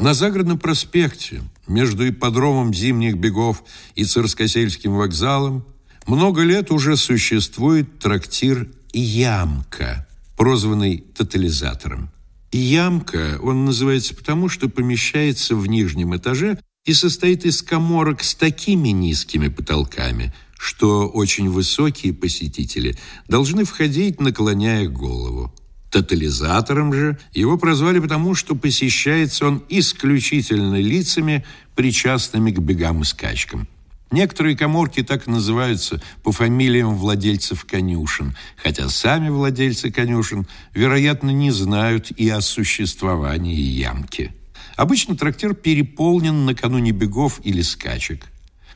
На загородном проспекте между ипподромом зимних бегов и Царскосельским вокзалом много лет уже существует трактир «Ямка», прозванный тотализатором. «Ямка» он называется потому, что помещается в нижнем этаже и состоит из коморок с такими низкими потолками, что очень высокие посетители должны входить, наклоняя голову. Тотализатором же его прозвали потому, что посещается он исключительно лицами, причастными к бегам и скачкам. Некоторые коморки так называются по фамилиям владельцев конюшен, хотя сами владельцы конюшен, вероятно, не знают и о существовании ямки. Обычно трактир переполнен накануне бегов или скачек.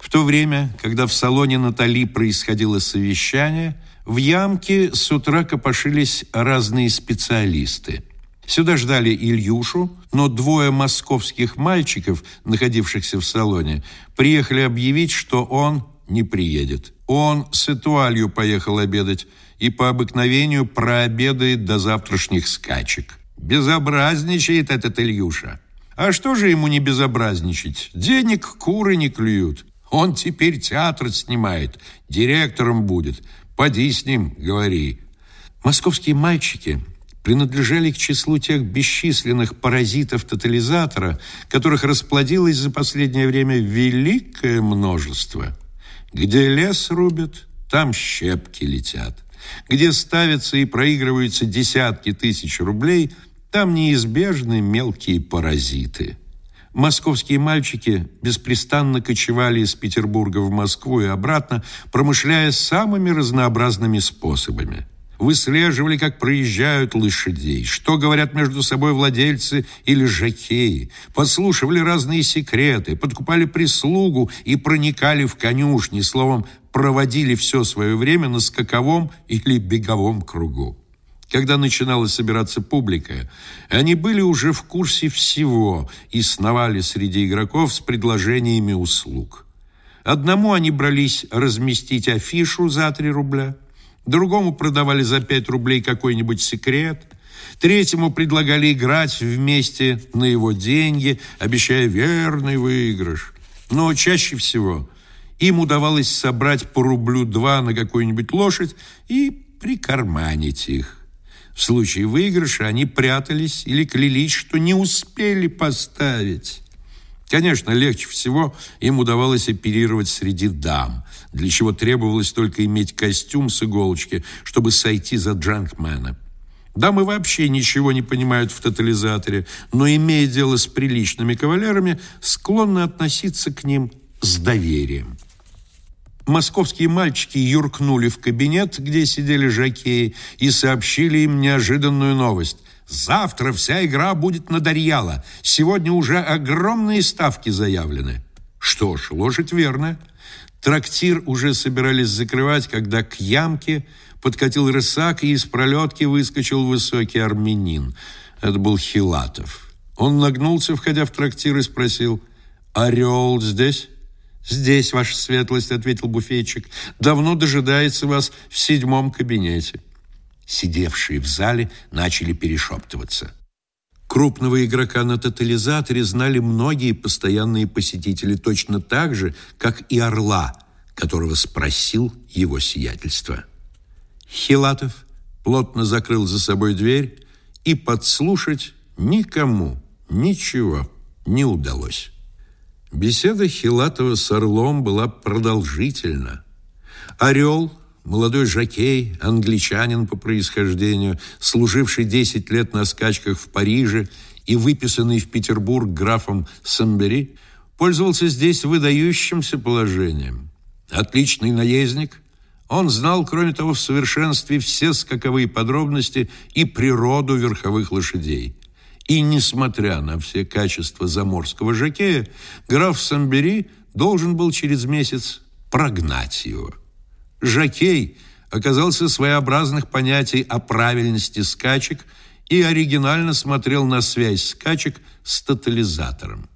В то время, когда в салоне Натали происходило совещание, в ямке с утра копошились разные специалисты. Сюда ждали Ильюшу, но двое московских мальчиков, находившихся в салоне, приехали объявить, что он не приедет. Он с Этуалью поехал обедать и по обыкновению прообедает до завтрашних скачек. Безобразничает этот Ильюша. А что же ему не безобразничать? Денег куры не клюют. Он теперь театр снимает, директором будет. Поди с ним, говори. Московские мальчики принадлежали к числу тех бесчисленных паразитов тотализатора, которых расплодилось за последнее время великое множество. Где лес рубят, там щепки летят. Где ставятся и проигрываются десятки тысяч рублей, там неизбежны мелкие паразиты – Московские мальчики беспрестанно кочевали из Петербурга в Москву и обратно, промышляя самыми разнообразными способами. Выслеживали, как проезжают лошадей, что говорят между собой владельцы или жакеи, подслушивали разные секреты, подкупали прислугу и проникали в конюшни, словом, проводили все свое время на скаковом или беговом кругу. Когда начинала собираться публика, они были уже в курсе всего и сновали среди игроков с предложениями услуг. Одному они брались разместить афишу за 3 рубля, другому продавали за 5 рублей какой-нибудь секрет, третьему предлагали играть вместе на его деньги, обещая верный выигрыш. Но чаще всего им удавалось собрать по рублю два на какую-нибудь лошадь и прикарманить их. В случае выигрыша они прятались или клялись, что не успели поставить. Конечно, легче всего им удавалось оперировать среди дам, для чего требовалось только иметь костюм с иголочки, чтобы сойти за джентльмена. Дамы вообще ничего не понимают в тотализаторе, но, имея дело с приличными кавалерами, склонны относиться к ним с доверием. Московские мальчики юркнули в кабинет, где сидели жакеи, и сообщили им неожиданную новость. Завтра вся игра будет на Дарьяла. Сегодня уже огромные ставки заявлены. Что ж, лошадь верная. Трактир уже собирались закрывать, когда к ямке подкатил рысак, и из пролетки выскочил высокий армянин. Это был Хилатов. Он нагнулся, входя в трактир, и спросил, «Орел здесь?» «Здесь, ваша светлость», — ответил буфетчик. «Давно дожидается вас в седьмом кабинете». Сидевшие в зале начали перешептываться. Крупного игрока на тотализаторе знали многие постоянные посетители точно так же, как и Орла, которого спросил его сиятельство. Хилатов плотно закрыл за собой дверь, и подслушать никому ничего не удалось. Беседа Хилатова с Орлом была продолжительна. Орел, молодой жокей, англичанин по происхождению, служивший 10 лет на скачках в Париже и выписанный в Петербург графом Самбери, пользовался здесь выдающимся положением. Отличный наездник, он знал, кроме того, в совершенстве все скаковые подробности и природу верховых лошадей. И, несмотря на все качества заморского жокея, граф Самбери должен был через месяц прогнать его. Жокей оказался своеобразных понятий о правильности скачек и оригинально смотрел на связь скачек с тотализатором.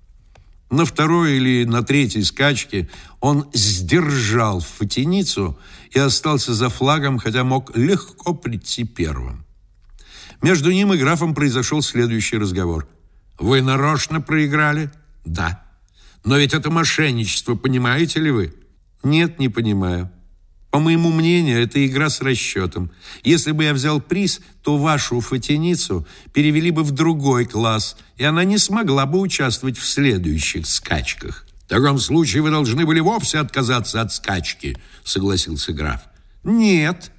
На второй или на третьей скачке он сдержал фатиницу и остался за флагом, хотя мог легко прийти первым. Между ним и графом произошел следующий разговор. Вы нарочно проиграли? Да. Но ведь это мошенничество, понимаете ли вы? Нет, не понимаю. По моему мнению, это игра с расчетом. Если бы я взял приз, то вашу фатиницу перевели бы в другой класс, и она не смогла бы участвовать в следующих скачках. В таком случае вы должны были вовсе отказаться от скачки, согласился граф. Нет.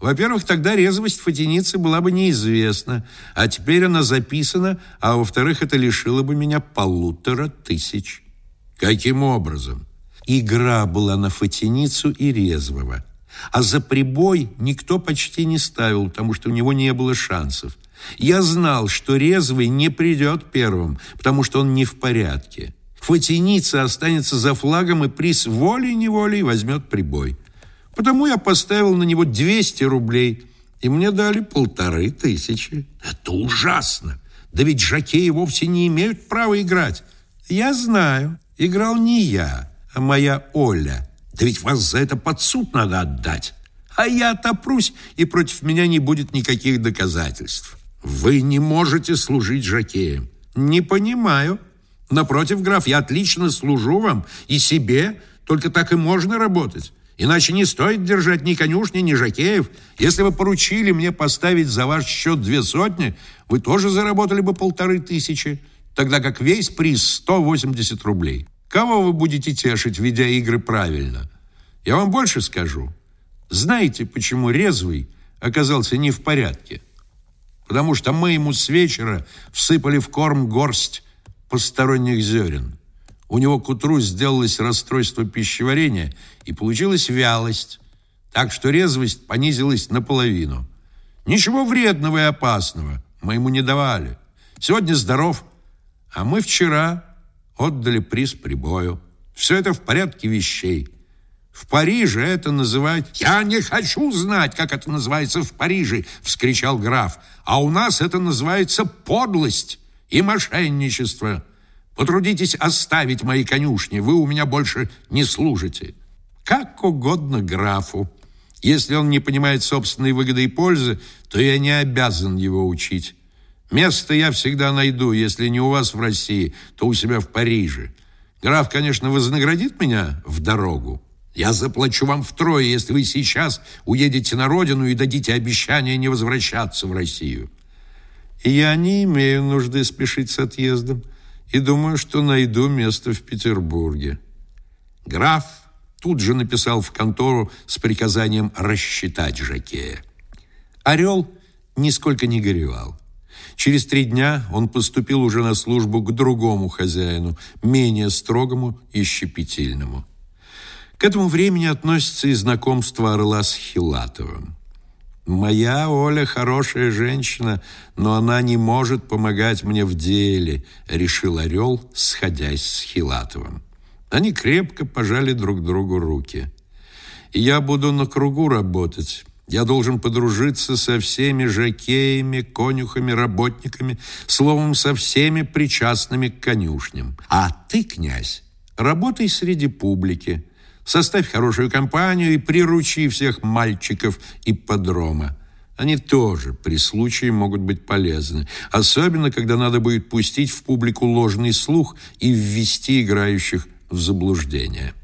Во-первых, тогда резвость фатиницы была бы неизвестна, а теперь она записана, а во-вторых, это лишило бы меня полутора тысяч. Каким образом? Игра была на фатиницу и резвого. А за прибой никто почти не ставил, потому что у него не было шансов. Я знал, что резвый не придет первым, потому что он не в порядке. Фатиница останется за флагом, и приз волей-неволей возьмет прибой. Потому я поставил на него 200 рублей, и мне дали полторы тысячи. Это ужасно! Да ведь жакеи вовсе не имеют права играть. Я знаю, играл не я, а моя Оля. Да ведь вас за это под суд надо отдать. А я отопрусь, и против меня не будет никаких доказательств. Вы не можете служить жакеем. Не понимаю. Напротив, граф, я отлично служу вам и себе, только так и можно работать. Иначе не стоит держать ни конюшни, ни жакеев. Если вы поручили мне поставить за ваш счет две сотни, вы тоже заработали бы полторы тысячи, тогда как весь приз 180 рублей. Кого вы будете тешить, ведя игры правильно? Я вам больше скажу. Знаете, почему резвый оказался не в порядке? Потому что мы ему с вечера всыпали в корм горсть посторонних зерен. У него к утру сделалось расстройство пищеварения и получилась вялость, так что резвость понизилась наполовину. Ничего вредного и опасного мы ему не давали. Сегодня здоров, а мы вчера отдали приз прибою. Все это в порядке вещей. В Париже это называют... «Я не хочу знать, как это называется в Париже!» — вскричал граф. «А у нас это называется подлость и мошенничество. Потрудитесь оставить мои конюшни, вы у меня больше не служите». Как угодно графу. Если он не понимает собственной выгоды и пользы, то я не обязан его учить. Место я всегда найду, если не у вас в России, то у себя в Париже. Граф, конечно, вознаградит меня в дорогу. Я заплачу вам втрое, если вы сейчас уедете на родину и дадите обещание не возвращаться в Россию. Я не имею нужды спешить с отъездом и думаю, что найду место в Петербурге. Граф тут же написал в контору с приказанием рассчитать Жакея. Орел нисколько не горевал. Через три дня он поступил уже на службу к другому хозяину, менее строгому и щепетильному. К этому времени относится и знакомство Орла с Хилатовым. «Моя Оля хорошая женщина, но она не может помогать мне в деле», решил Орел, сходясь с Хилатовым. Они крепко пожали друг другу руки. «Я буду на кругу работать». Я должен подружиться со всеми жакеями, конюхами, работниками, словом, со всеми причастными к конюшням. А ты, князь, работай среди публики, составь хорошую компанию и приручи всех мальчиков и подрома. Они тоже при случае могут быть полезны, особенно когда надо будет пустить в публику ложный слух и ввести играющих в заблуждение.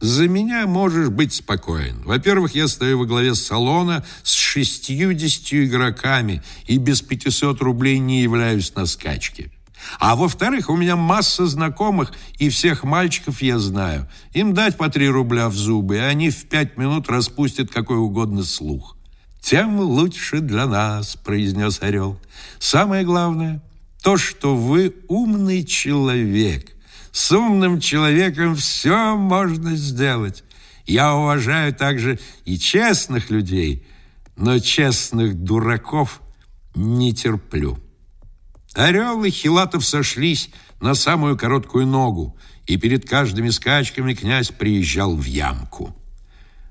За меня можешь быть спокоен. Во-первых, я стою во главе салона с шестьюдесятью игроками и без 500 рублей не являюсь на скачке. А во-вторых, у меня масса знакомых, и всех мальчиков я знаю. Им дать по три рубля в зубы, и они в пять минут распустят какой угодно слух. «Тем лучше для нас», — произнес Орел. «Самое главное — то, что вы умный человек, с умным человеком все можно сделать. Я уважаю также и честных людей, но честных дураков не терплю. Орел и Хилатов сошлись на самую короткую ногу, и перед каждыми скачками князь приезжал в ямку.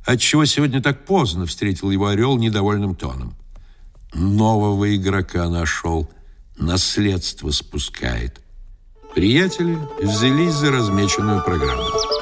Отчего сегодня так поздно встретил его Орел недовольным тоном. Нового игрока нашел, наследство спускает. Приятели взялись за размеченную программу.